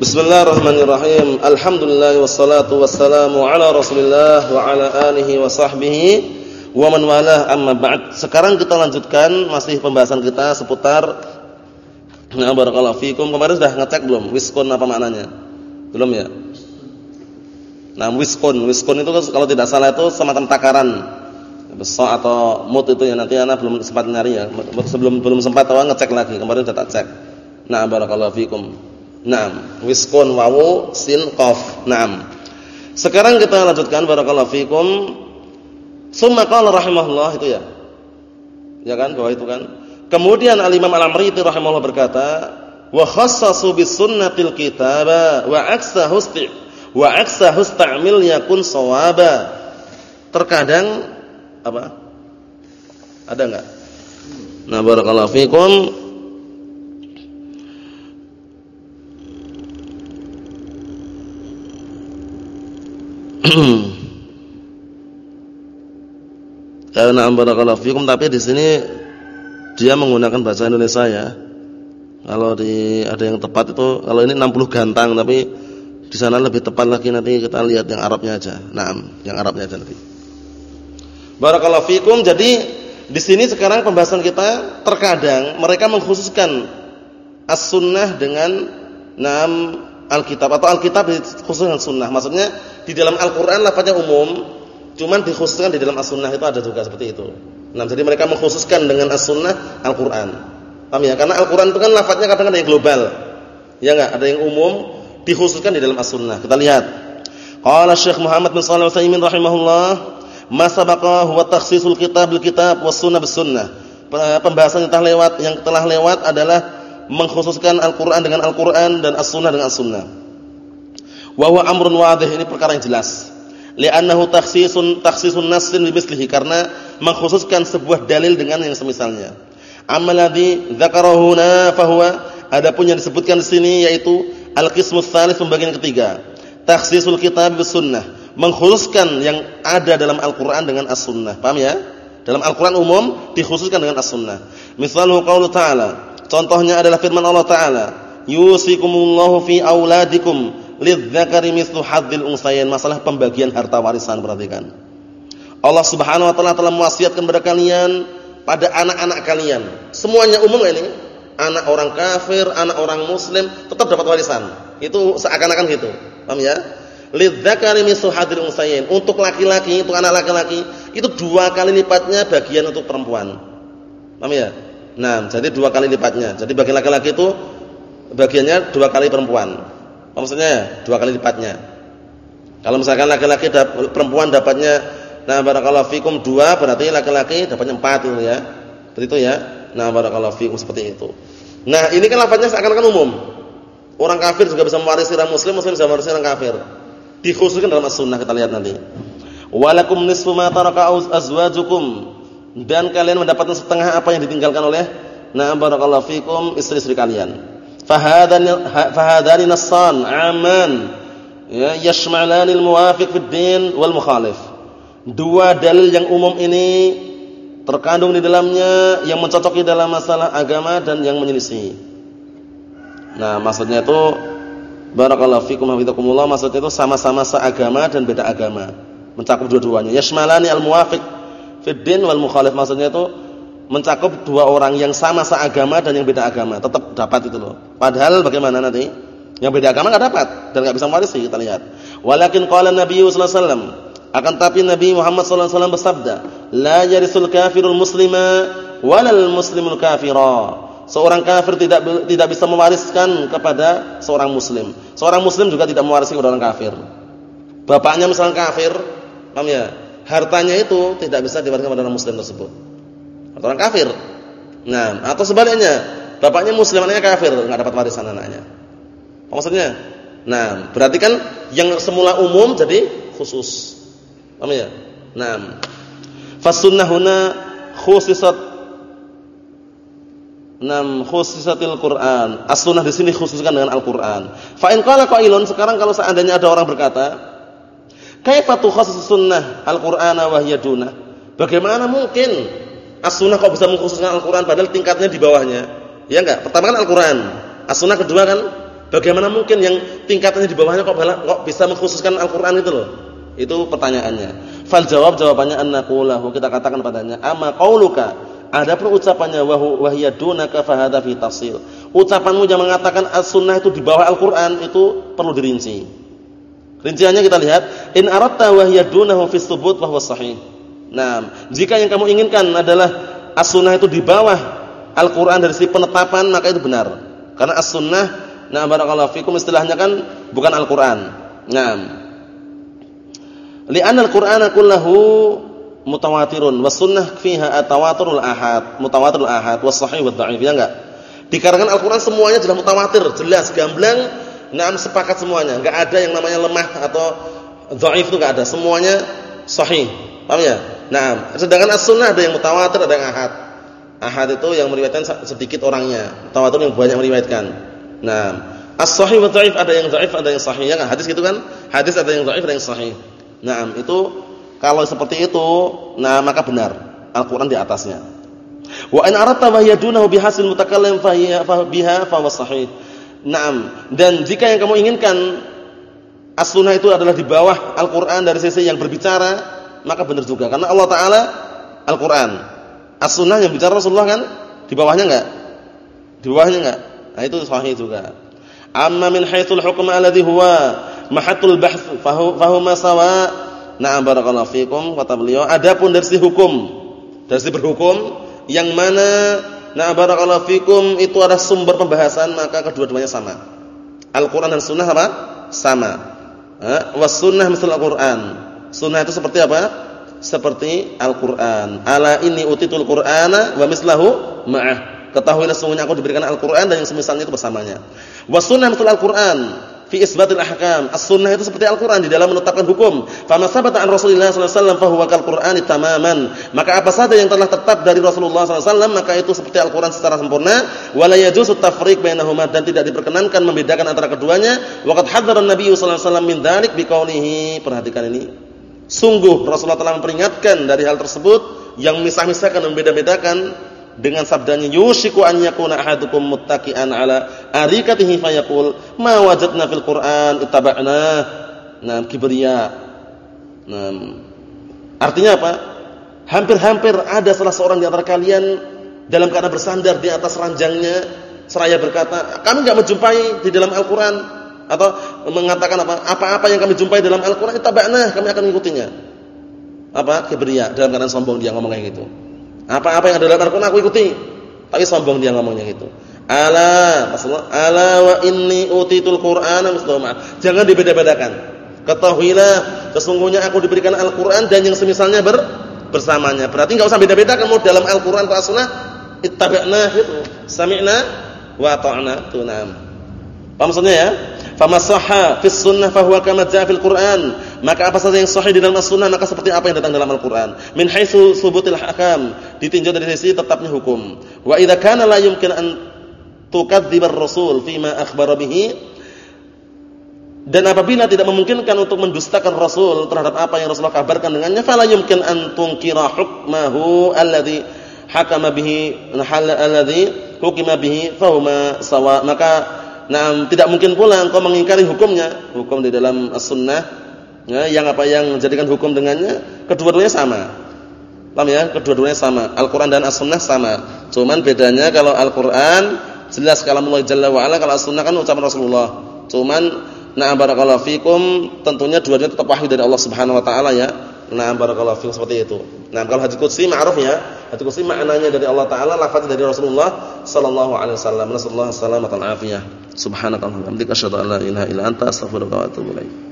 Bismillahirrahmanirrahim. Alhamdulillah wassalatu wassalamu ala Rasulillah wa ala alihi wa sahbihi wa man walah amma ba'd. Sekarang kita lanjutkan masih pembahasan kita seputar Nah, barakallahu fikum. Kemarin sudah ngecek belum wiskon apa maknanya? Belum ya? Nah, wiskon, wiskon itu kalau tidak salah itu semacam takaran besar atau mut itu ya nanti anak belum sempat nyari ya. Sebelum belum sempat tahu ngecek lagi. Kemarin sudah tak cek. Nah, barakallahu fikum. Naam, wiskun wawu sin qaf. Naam. Sekarang kita lanjutkan barakallahu fikum. Summa qala rahimahullah itu ya. Ya kan, bahwa itu kan. Kemudian Al-Imam Al-Amriti rahimahullah berkata, "Wa khassasu bis sunnatil kitaba wa aksahu wa aksahu istamil yakun sawaba." Terkadang apa? Ada enggak? Nah, barakallahu fikum. Karena barakallahu fikum tapi di sini dia menggunakan bahasa Indonesia ya. Kalau di ada yang tepat itu kalau ini 60 gantang tapi di sana lebih tepat lagi nanti kita lihat yang Arabnya aja. Naam, yang Arabnya aja nanti. Barakallahu fikum. Jadi di sini sekarang pembahasan kita terkadang mereka mengkhususkan as-sunnah dengan nam Alkitab atau Alkitab khususnya sunnah. Maksudnya di dalam Al-Qur'an lafaznya umum, cuman dikhususkan di dalam As-Sunnah itu ada juga seperti itu. Nah, jadi mereka mengkhususkan dengan As-Sunnah Al-Qur'an. Paham ya? Karena Al-Qur'an itu kan lafaznya kadang ada yang global. Ya enggak? Ada yang umum dikhususkan di dalam As-Sunnah. Kita lihat. Qala Syekh Muhammad bin Shalih Al-Utsaimin rahimahullah, "Ma sabaqa huwa takhsisul kitab bil kitab was sunnah bis sunnah." Pembahasan yang telah lewat yang telah lewat adalah mengkhususkan Al-Qur'an dengan Al-Qur'an dan As-Sunnah dengan As-Sunnah. Wa huwa amrun wadih ini perkara yang jelas. Li'annahu takhsisun takhsisun nassin bimithlihi karena mengkhususkan sebuah dalil dengan yang semisalnya. Amalladhi dzakarahu huna fahuwa adapun yang disebutkan di sini yaitu al-qismus tsalits pembagian ketiga. Takhsisul kitab bis sunnah, mengkhususkan yang ada dalam Al-Qur'an dengan As-Sunnah. Paham ya? Dalam Al-Qur'an umum dikhususkan dengan As-Sunnah. Misalnya qaulu ta'ala Contohnya adalah firman Allah Taala, "Yusikumullahu fi auladikum lidzakari mithlu hadzil unsayain." Masalah pembagian harta warisan perhatikan. Allah Subhanahu wa taala telah mewasiatkan kepada kalian pada anak-anak kalian. Semuanya umum ini. Anak orang kafir, anak orang muslim tetap dapat warisan. Itu seakan-akan gitu. Paham ya? Lidzakari mithlu hadzil unsayain. Untuk laki-laki, itu anak laki-laki, itu dua kali lipatnya bagian untuk perempuan. Paham ya? Nah, jadi dua kali lipatnya. Jadi bagi laki-laki itu bagiannya dua kali perempuan. Maksudnya dua kali lipatnya. Kalau misalkan laki-laki perempuan dapatnya nah barakallahu fikum dua berarti laki-laki dapatnya empat itu ya. Seperti itu ya. Nah barakallahu fikum seperti itu. Nah, ini kan lafaznya seakan-akan umum. Orang kafir juga bisa mewarisi orang muslim, muslim bisa mewarisi orang kafir. Dikhususkan dalam as-sunnah kita lihat nanti. Walakum nisfu ma taraka azwajukum dan kalian mendapatkan setengah apa yang ditinggalkan oleh na barakallahu fikum istri-istri kalian. Fahadani nassan aman ya yashmalanil muwafiq fid din wal mukhalif. Dua dalil yang umum ini terkandung di dalamnya yang mencocoki dalam masalah agama dan yang menyelisih. Nah, maksudnya itu barakallahu fikum hafizakumullah maksudnya itu sama-sama seagama dan beda agama. Mencakup dua-duanya. Yashmalani al muwafiq Fiddin wal mukhalif maksudnya itu mencakup dua orang yang sama seagama dan yang beda agama, tetap dapat itu loh. Padahal bagaimana nanti? Yang beda agama enggak dapat dan enggak bisa mewarisi kita lihat. Walakin qala Nabi sallallahu akan tapi Nabi Muhammad sallallahu bersabda, "La yarisul kafirul muslima walal muslimul kafira." Seorang kafir tidak tidak bisa mewariskan kepada seorang muslim. Seorang muslim juga tidak mewarisi kepada orang kafir. Bapaknya misalnya kafir, paham ya? hartanya itu tidak bisa diwariskan pada orang muslim tersebut. Orang kafir. Nah, atau sebaliknya, bapaknya muslim, anaknya kafir, enggak dapat warisan anaknya. Apa maksudnya? Nah, berarti kan yang semula umum jadi khusus. Paham ya? Nah, fasunnah huna khusisat Nam khususatil Quran. As-sunnah di sini khususkan dengan Al-Qur'an. Fa in qala qailun, sekarang kalau seandainya ada orang berkata, Kaifa tukhassis sunnah al-Qur'ana wa hiya? Bagaimana mungkin as-sunnah kok bisa mengkhususkan Al-Qur'an padahal tingkatnya di bawahnya? Ya enggak? Pertama kan Al-Qur'an. As-sunnah kedua kan Bagaimana mungkin yang tingkatannya di bawahnya kok, kok bisa mengkhususkan Al-Qur'an itu loh? Itu pertanyaannya. Fal jawab jawabannya annaqulahu kita katakan padanya, "Amma qauluka" Adapun ucapannya dunaka fahada fi tafsil. Ucapanmu yang mengatakan as-sunnah itu di bawah Al-Qur'an itu perlu dirinci. Rinciannya kita lihat, in aratta wahya dunahu fi fa sahih. Nah, jika yang kamu inginkan adalah as-sunnah itu di bawah Al-Qur'an dari sisi penetapan maka itu benar. Karena as-sunnah Nah, barakallahu fikum istilahnya kan bukan Al-Qur'an. Nah. Li'anna al-Qur'ana kullahu mutawatirun was sunnah fiha atawaturul ahad, mutawatirul ahad was sahih wa dhaif, ya enggak? Dikarenakan Al-Qur'an semuanya jelas mutawatir, jelas gamblang, nah sepakat semuanya, enggak ada yang namanya lemah atau dhaif itu enggak ada, semuanya sahih. Paham ya? Nah, sedangkan as-sunnah ada yang mutawatir, ada yang ahad. Ahad itu yang meriwayatkan sedikit orangnya, mutawatir yang banyak meriwayatkan. Nah, as-sahih wa dhaif ada yang dhaif, ada yang sahih. Ya kan? Hadis gitu kan? Hadis ada yang dhaif, ada yang sahih. Nah, itu kalau seperti itu, nah maka benar Al-Qur'an di atasnya. Wa in aradta wa yadunahu bihasil mutakallim fa biha fa sahih. Naam. Dan jika yang kamu inginkan as-sunnah itu adalah di bawah Al-Qur'an dari sisi yang berbicara, maka benar juga karena Allah taala Al-Qur'an. As-sunnah yang bicara Rasulullah kan di bawahnya enggak? Di bawahnya enggak? Nah, itu sahih juga. Amma min haitsul hukm alladhi huwa mahatul bahts fahuma sawa. Na'am barakallahu fikum kata beliau. Adapun dari sisi hukum, dari sisi berhukum yang mana na'am barakallahu fikum itu ada sumber pembahasan maka kedua-duanya sama. Al-Qur'an dan sunnah apa? Sama. Eh, was sunnah misal Al-Qur'an. Sunnah itu seperti apa? Seperti Al-Qur'an. Ala inni utitul Qur'ana wa mislahu ma'ah. Ketahuilah sesungguhnya aku diberikan Al-Qur'an dan yang semisalnya itu bersamanya. Was sunnah mithl Al-Qur'an fi isbatil ahkam. As-sunnah itu seperti Al-Qur'an di dalam menetapkan hukum. Fama sabata an Rasulillah sallallahu alaihi fa huwa kal-Qur'ani tamaman. Maka apa saja yang telah tetap dari Rasulullah wasallam maka itu seperti Al-Qur'an secara sempurna. Wala yajuzu tafriq bainahuma dan tidak diperkenankan membedakan antara keduanya. Waqad hadzara an-nabiy sallallahu alaihi wasallam min dzalik biqaulihi. Perhatikan ini. Sungguh Rasulullah telah memperingatkan dari hal tersebut yang misah-misahkan dan membeda-bedakan dengan sabdanya yushiku an yakuna ahadukum muttaqian ala arikatihi fayaqul ma wajadna fil Qur'an ittaba'na. Nah, kibriya. Nah, artinya apa? Hampir-hampir ada salah seorang di antara kalian dalam keadaan bersandar di atas ranjangnya seraya berkata, kami enggak menjumpai di dalam Al-Qur'an atau mengatakan apa? Apa-apa yang kami jumpai dalam Al-Qur'an ittaba'na, kami akan mengikutinya. Apa? Kibriya, dalam keadaan sombong dia ngomong kayak gitu. Apa-apa yang ada dalam Al-Qur'an aku ikuti. Tapi sombong dia ngomongnya gitu. Ala, maksudnya ala wa inni utitul Qur'ana misdoma. Jangan dibeda-bedakan. Ketahuilah sesungguhnya aku diberikan Al-Qur'an dan yang semisalnya ber bersamanya. Berarti enggak usah beda-beda kamu dalam Al-Qur'an atau As-Sunnah ittabi'na gitu. Sami'na wa ta'na. Tunam. Paham maksudnya ya? Fama sahha fis sunnah fahuwa kama jaa fil Qur'an. Maka apa saja yang sahih di dalam As-Sunnah maka seperti apa yang datang dalam Al-Qur'an. Min haitsu subutil ahkam, ditinjau dari sisi tetapnya hukum. Wa idza kana la yumkin an tukadzibar rasul fima akhbara bihi dan apabila tidak memungkinkan untuk mendustakan Rasul terhadap apa yang Rasulullah kabarkan dengannya, fala yumkin an tunkira hukmahu alladhi hakama bihi alladhi hukima bihi fahuma sawa. Maka Nah, tidak mungkin pula engkau mengingkari hukumnya, hukum di dalam as-sunnah ya, yang apa yang menjadikan hukum dengannya, kedua-duanya sama. Paham ya? Kedua-duanya sama. Al-Qur'an dan as-sunnah sama. Cuman bedanya kalau Al-Qur'an jelas kalamullah jalla wa ala, kalau as-sunnah kan ucapan Rasulullah. Cuman nah barakallahu fikum tentunya dua-duanya tetap wahyu dari Allah Subhanahu wa taala ya. Nah barakallahu fikum seperti itu. Nah, kalau hadis qudsi ma'ruf ya. Hadis qudsi maknanya dari Allah taala, lafaz dari Rasulullah sallallahu alaihi wasallam. Wasallam wa afiyah. Subhanakallahumma wa bihamdika asyhadu an la ilaha illa anta astaghfiruka wa atubu ilaik.